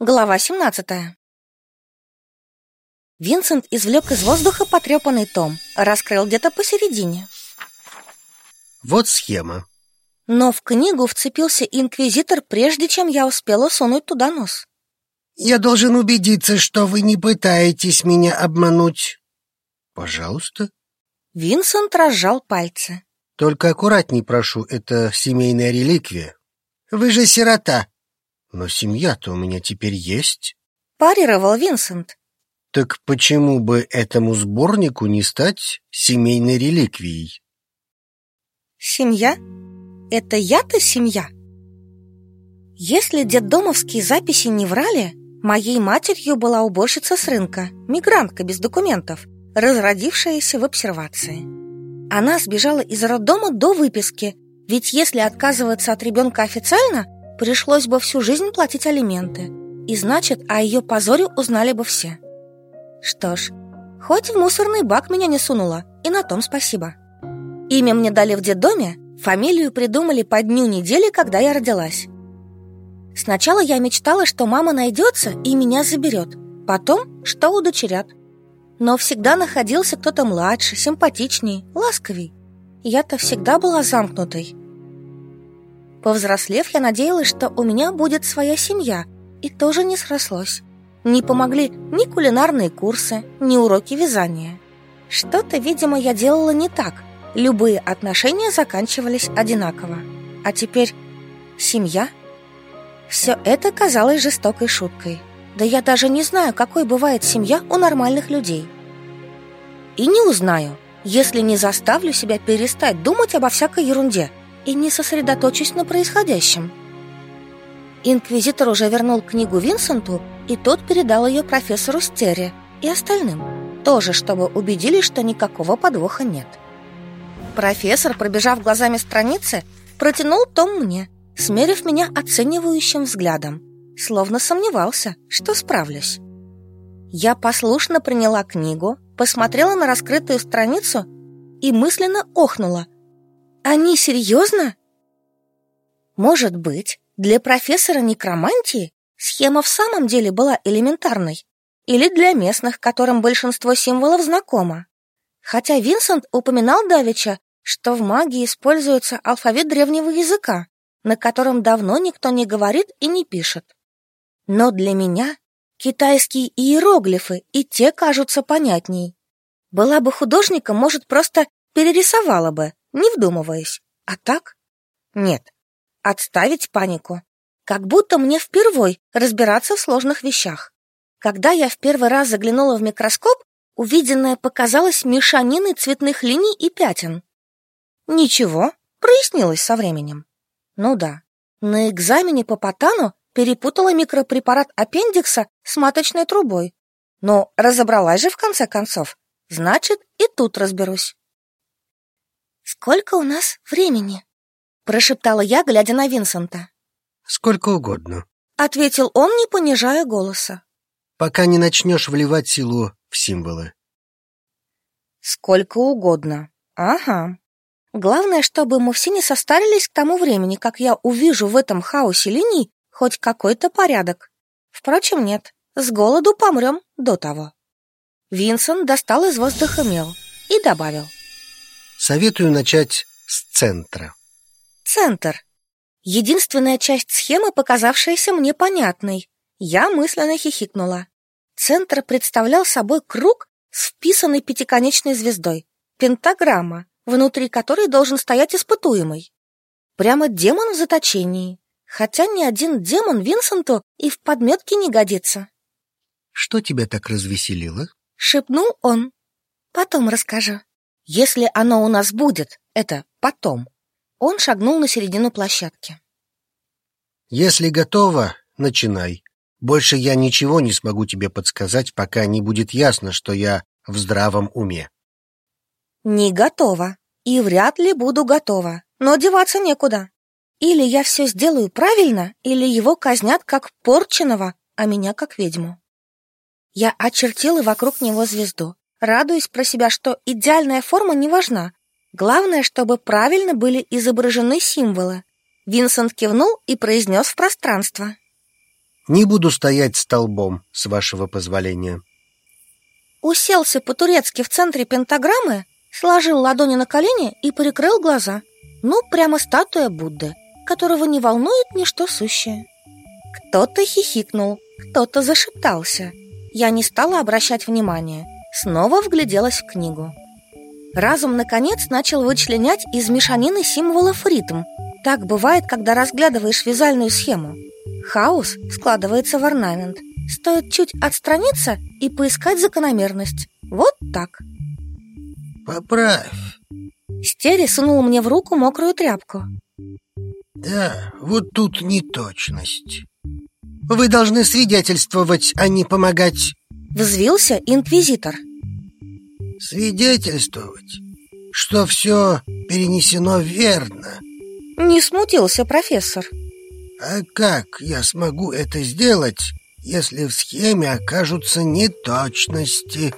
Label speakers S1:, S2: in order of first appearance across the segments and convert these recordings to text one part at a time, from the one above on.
S1: Глава 17 Винсент извлек из воздуха потрепанный том, раскрыл где-то посередине.
S2: Вот схема.
S1: Но в книгу вцепился инквизитор, прежде чем я успела сунуть туда нос.
S2: Я должен убедиться, что вы не пытаетесь меня обмануть. Пожалуйста.
S1: Винсент разжал пальцы.
S2: Только аккуратней прошу, это семейная реликвия. Вы же сирота. Но семья-то у меня теперь есть.
S1: Парировал Винсент.
S2: Так почему бы этому сборнику не стать семейной реликвией?
S1: Семья? Это я-то семья? Если детдомовские записи не врали, моей матерью была уборщица с рынка, мигрантка без документов, разродившаяся в обсервации. Она сбежала из роддома до выписки, ведь если отказываться от ребенка официально – Пришлось бы всю жизнь платить алименты. И значит, о ее позоре узнали бы все. Что ж, хоть в мусорный бак меня не сунула И на том спасибо. Имя мне дали в детдоме Фамилию придумали по дню недели, когда я родилась. Сначала я мечтала, что мама найдется и меня заберет Потом, что удочерят. Но всегда находился кто-то младше, симпатичнее, ласковей. Я-то всегда была замкнутой Повзрослев, я надеялась, что у меня будет своя семья, и тоже не срослось. Не помогли ни кулинарные курсы, ни уроки вязания. Что-то, видимо, я делала не так. Любые отношения заканчивались одинаково. А теперь семья? Все это казалось жестокой шуткой. Да я даже не знаю, какой бывает семья у нормальных людей. И не узнаю, если не заставлю себя перестать думать обо всякой ерунде – и не сосредоточусь на происходящем. Инквизитор уже вернул книгу Винсенту, и тот передал ее профессору Стере и остальным, тоже чтобы убедились, что никакого подвоха нет. Профессор, пробежав глазами страницы, протянул том мне, смерив меня оценивающим взглядом, словно сомневался, что справлюсь. Я послушно приняла книгу, посмотрела на раскрытую страницу и мысленно охнула – они серьезно? Может быть, для профессора некромантии схема в самом деле была элементарной, или для местных, которым большинство символов знакомо. Хотя Винсент упоминал Давича, что в магии используется алфавит древнего языка, на котором давно никто не говорит и не пишет. Но для меня китайские иероглифы и те кажутся понятней. Была бы художником, может, просто перерисовала бы, не вдумываясь. А так? Нет. Отставить панику. Как будто мне впервой разбираться в сложных вещах. Когда я в первый раз заглянула в микроскоп, увиденное показалось мешаниной цветных линий и пятен. Ничего, прояснилось со временем. Ну да, на экзамене по потану перепутала микропрепарат аппендикса с маточной трубой. Но разобралась же в конце концов. Значит, и тут разберусь. «Сколько у нас времени?» Прошептала я, глядя на Винсента.
S2: «Сколько угодно», —
S1: ответил он, не понижая голоса.
S2: «Пока не начнешь вливать силу в символы».
S1: «Сколько угодно. Ага. Главное, чтобы мы все не состарились к тому времени, как я увижу в этом хаосе линий хоть какой-то порядок. Впрочем, нет, с голоду помрем до того». Винсент достал из воздуха мел и добавил.
S2: Советую начать с центра.
S1: Центр. Единственная часть схемы, показавшаяся мне понятной. Я мысленно хихикнула. Центр представлял собой круг с вписанной пятиконечной звездой. Пентаграмма, внутри которой должен стоять испытуемый. Прямо демон в заточении. Хотя ни один демон Винсенту и в подметке не годится.
S2: «Что тебя так развеселило?»
S1: — шепнул он. «Потом расскажу». Если оно у нас будет, это потом. Он шагнул на середину площадки.
S2: Если готово, начинай. Больше я ничего не смогу тебе подсказать, пока не будет ясно, что я в здравом уме.
S1: Не готова. И вряд ли буду готова. Но деваться некуда. Или я все сделаю правильно, или его казнят как порченого, а меня как ведьму. Я очертила вокруг него звезду радуясь про себя, что идеальная форма не важна. Главное, чтобы правильно были изображены символы. Винсент кивнул и произнес в пространство.
S2: Не буду стоять столбом, с вашего позволения.
S1: Уселся по-турецки в центре пентаграммы, сложил ладони на колени и прикрыл глаза. Ну, прямо статуя Будды, которого не волнует ничто сущее. Кто-то хихикнул, кто-то зашептался. Я не стала обращать внимания. Снова вгляделась в книгу. Разум, наконец, начал вычленять из мешанины символов ритм. Так бывает, когда разглядываешь вязальную схему. Хаос складывается в орнамент. Стоит чуть отстраниться и поискать закономерность. Вот так.
S2: Поправь.
S1: Стери сунул мне в руку мокрую тряпку.
S2: Да, вот тут неточность. Вы должны свидетельствовать, а не помогать.
S1: Взвился инквизитор.
S2: Свидетельствовать, что все перенесено верно.
S1: Не смутился профессор.
S2: А как я смогу это сделать, если в схеме окажутся неточности?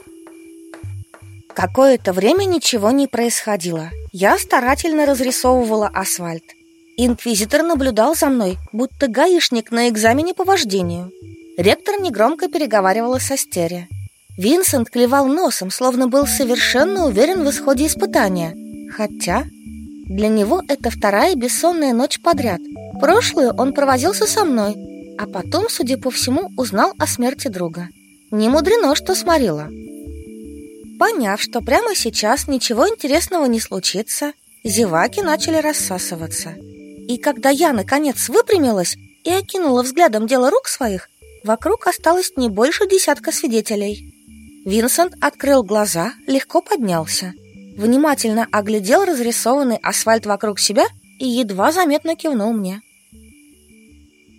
S1: Какое-то время ничего не происходило. Я старательно разрисовывала асфальт. Инквизитор наблюдал за мной, будто гаишник на экзамене по вождению. Ректор негромко переговаривала со стере. Винсент клевал носом, словно был совершенно уверен в исходе испытания. Хотя для него это вторая бессонная ночь подряд. Прошлую он провозился со мной, а потом, судя по всему, узнал о смерти друга. Не мудрено, что сморила. Поняв, что прямо сейчас ничего интересного не случится, зеваки начали рассасываться. И когда я, наконец, выпрямилась и окинула взглядом дело рук своих, вокруг осталось не больше десятка свидетелей. Винсент открыл глаза, легко поднялся, внимательно оглядел разрисованный асфальт вокруг себя и едва заметно кивнул мне.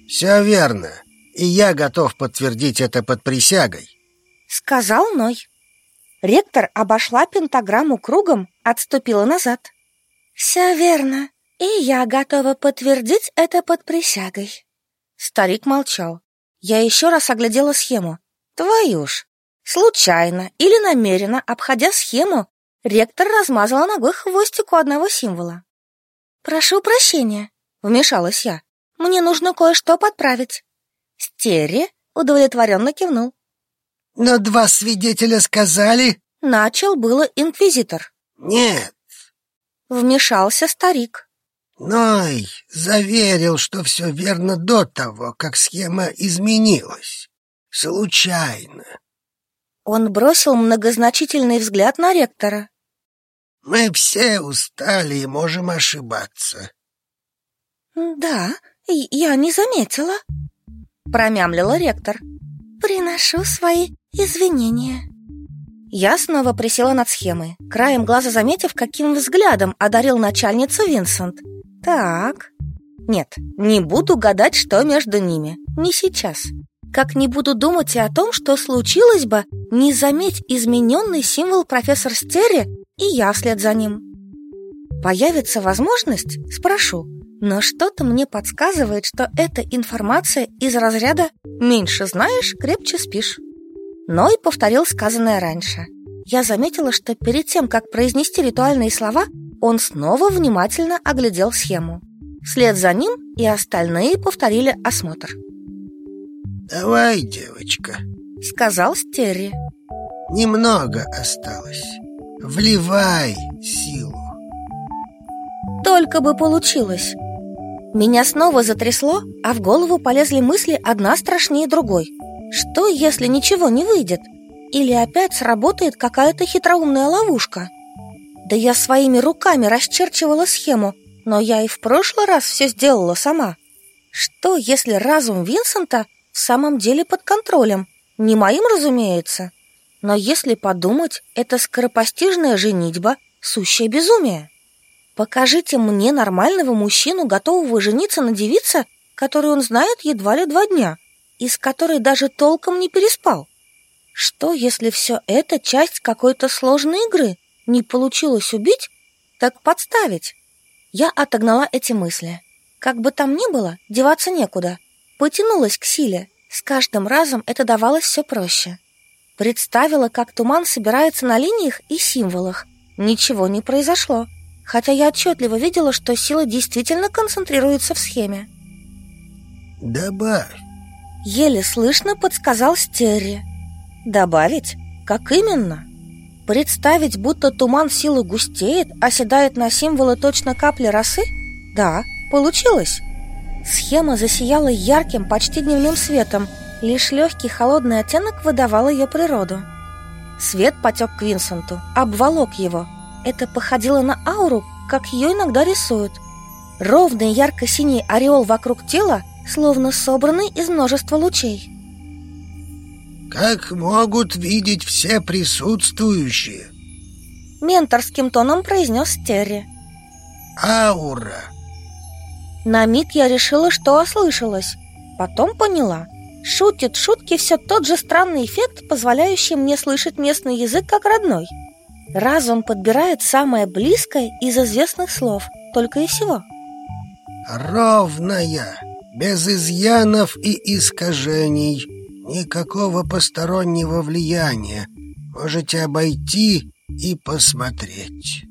S2: «Все верно, и я готов подтвердить это под присягой», —
S1: сказал Ной. Ректор обошла пентаграмму кругом, отступила назад. «Все верно, и я готова подтвердить это под присягой. Старик молчал. Я еще раз оглядела схему. Твою ж! Случайно или намеренно, обходя схему, ректор размазала ногой хвостику одного символа. «Прошу прощения», — вмешалась я. «Мне нужно кое-что подправить». Стерри удовлетворенно кивнул.
S2: «Но два свидетеля сказали...»
S1: Начал было инквизитор.
S2: «Нет».
S1: Вмешался старик.
S2: Ной заверил, что все верно до того, как схема изменилась. Случайно.
S1: Он бросил многозначительный взгляд на ректора.
S2: Мы все устали и можем ошибаться.
S1: Да, я не заметила, промямлила ректор. Приношу свои извинения. Я снова присела над схемой, краем глаза заметив, каким взглядом одарил начальницу Винсент. Так. Нет, не буду гадать, что между ними. Не сейчас. Как не буду думать и о том, что случилось бы, не заметь измененный символ профессор Стерри, и я вслед за ним. Появится возможность? Спрошу. Но что-то мне подсказывает, что эта информация из разряда «меньше знаешь, крепче спишь». Но и повторил сказанное раньше. Я заметила, что перед тем, как произнести ритуальные слова, он снова внимательно оглядел схему. Вслед за ним и остальные повторили осмотр.
S2: «Давай, девочка», —
S1: сказал Стерри.
S2: «Немного осталось. Вливай силу».
S1: Только бы получилось. Меня снова затрясло, а в голову полезли мысли одна страшнее другой. Что, если ничего не выйдет? Или опять сработает какая-то хитроумная ловушка? Да я своими руками расчерчивала схему, но я и в прошлый раз все сделала сама. Что, если разум Винсента в самом деле под контролем? Не моим, разумеется. Но если подумать, это скоропостижная женитьба — сущее безумие. Покажите мне нормального мужчину, готового жениться на девице, которую он знает едва ли два дня, и с которой даже толком не переспал. Что, если все это часть какой-то сложной игры, не получилось убить, так подставить. Я отогнала эти мысли. Как бы там ни было, деваться некуда. Потянулась к силе. С каждым разом это давалось все проще. Представила, как туман собирается на линиях и символах. Ничего не произошло. Хотя я отчетливо видела, что сила действительно концентрируется в схеме.
S2: «Добавь,
S1: Еле слышно подсказал Стерри. Добавить? Как именно? Представить, будто туман силы густеет, оседает на символы точно капли росы? Да, получилось. Схема засияла ярким, почти дневным светом, лишь легкий холодный оттенок выдавал ее природу. Свет потек к Винсенту, обволок его. Это походило на ауру, как ее иногда рисуют. Ровный ярко-синий ореол вокруг тела, словно собранный из множества лучей.
S3: «Как могут видеть все присутствующие?»
S1: Менторским тоном произнес Терри.
S3: «Аура!»
S1: На миг я решила, что ослышалась. Потом поняла. Шутит шутки все тот же странный эффект, позволяющий мне слышать местный язык как родной. Разум подбирает самое близкое из известных слов, только и всего.
S3: «Ровная, без изъянов и искажений, никакого постороннего влияния. Можете обойти и посмотреть».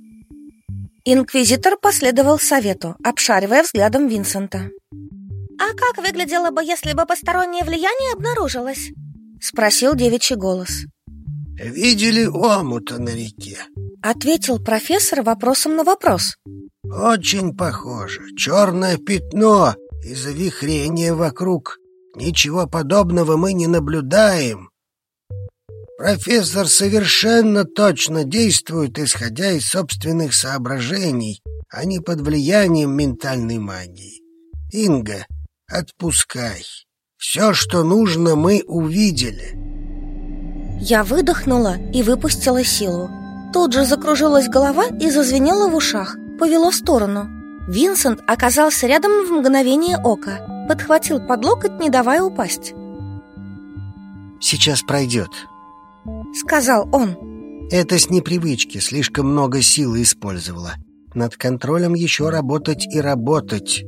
S1: Инквизитор последовал совету, обшаривая взглядом Винсента. «А как выглядело бы, если бы постороннее влияние обнаружилось?» Спросил девичий голос.
S3: «Видели омута на реке?»
S1: Ответил профессор вопросом на вопрос.
S3: «Очень похоже. Черное пятно и завихрение вокруг. Ничего подобного мы не наблюдаем. Профессор совершенно точно действует, исходя из собственных соображений, а не под влиянием ментальной магии. Инга, Отпускай. Все, что нужно, мы увидели.
S1: Я выдохнула и выпустила силу. Тут же закружилась голова и зазвенела в ушах, повело в сторону. Винсент оказался рядом в мгновение ока, подхватил под локоть, не давая упасть.
S2: «Сейчас пройдет», —
S1: сказал он.
S2: «Это с непривычки, слишком много силы использовала. Над контролем еще работать и работать».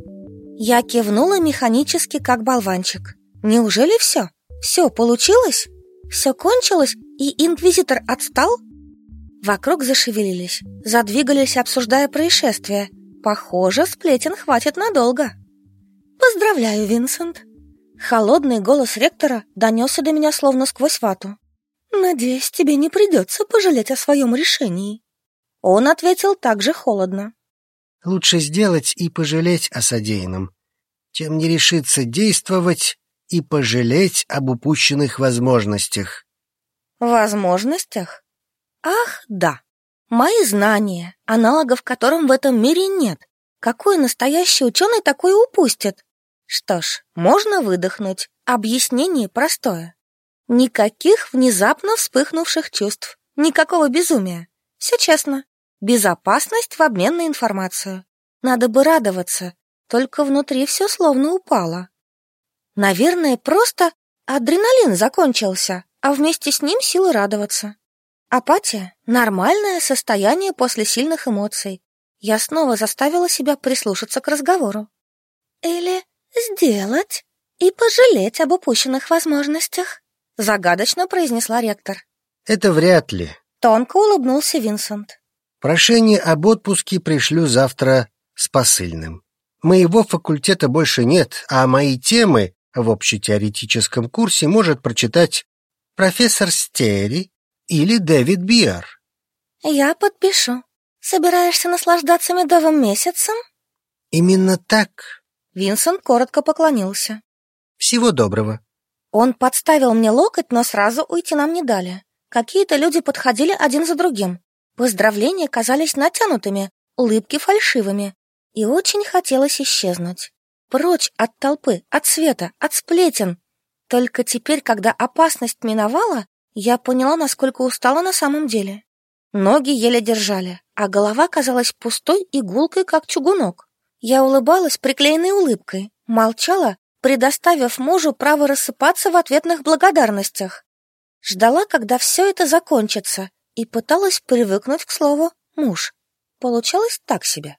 S1: Я кивнула механически, как болванчик. Неужели все? Все получилось? Все кончилось, и инквизитор отстал? Вокруг зашевелились, задвигались, обсуждая происшествие. Похоже, сплетен хватит надолго. Поздравляю, Винсент. Холодный голос ректора донесся до меня словно сквозь вату. Надеюсь, тебе не придется пожалеть о своем решении. Он ответил также холодно.
S2: Лучше сделать и пожалеть о содеянном, чем не решиться действовать и пожалеть об упущенных возможностях.
S1: Возможностях? Ах, да. Мои знания, аналогов которым в этом мире нет. Какой настоящий ученый такой упустит? Что ж, можно выдохнуть. Объяснение простое. Никаких внезапно вспыхнувших чувств. Никакого безумия. Все честно. Безопасность в обмен на информацию. Надо бы радоваться, только внутри все словно упало. Наверное, просто адреналин закончился, а вместе с ним силы радоваться. Апатия — нормальное состояние после сильных эмоций. Я снова заставила себя прислушаться к разговору. Или сделать и пожалеть об упущенных возможностях, загадочно произнесла ректор.
S2: Это вряд ли.
S1: Тонко улыбнулся Винсент.
S2: Прошение об отпуске пришлю завтра с посыльным. Моего факультета больше нет, а мои темы в общетеоретическом курсе может прочитать профессор Стери или Дэвид Биар.
S1: Я подпишу. Собираешься наслаждаться медовым месяцем?
S2: Именно так.
S1: Винсент коротко поклонился.
S2: Всего доброго.
S1: Он подставил мне локоть, но сразу уйти нам не дали. Какие-то люди подходили один за другим. Поздравления казались натянутыми, улыбки фальшивыми, и очень хотелось исчезнуть. Прочь от толпы, от света, от сплетен. Только теперь, когда опасность миновала, я поняла, насколько устала на самом деле. Ноги еле держали, а голова казалась пустой и гулкой, как чугунок. Я улыбалась приклеенной улыбкой, молчала, предоставив мужу право рассыпаться в ответных благодарностях. Ждала, когда все это закончится, и пыталась привыкнуть к слову «муж». Получалось так себе.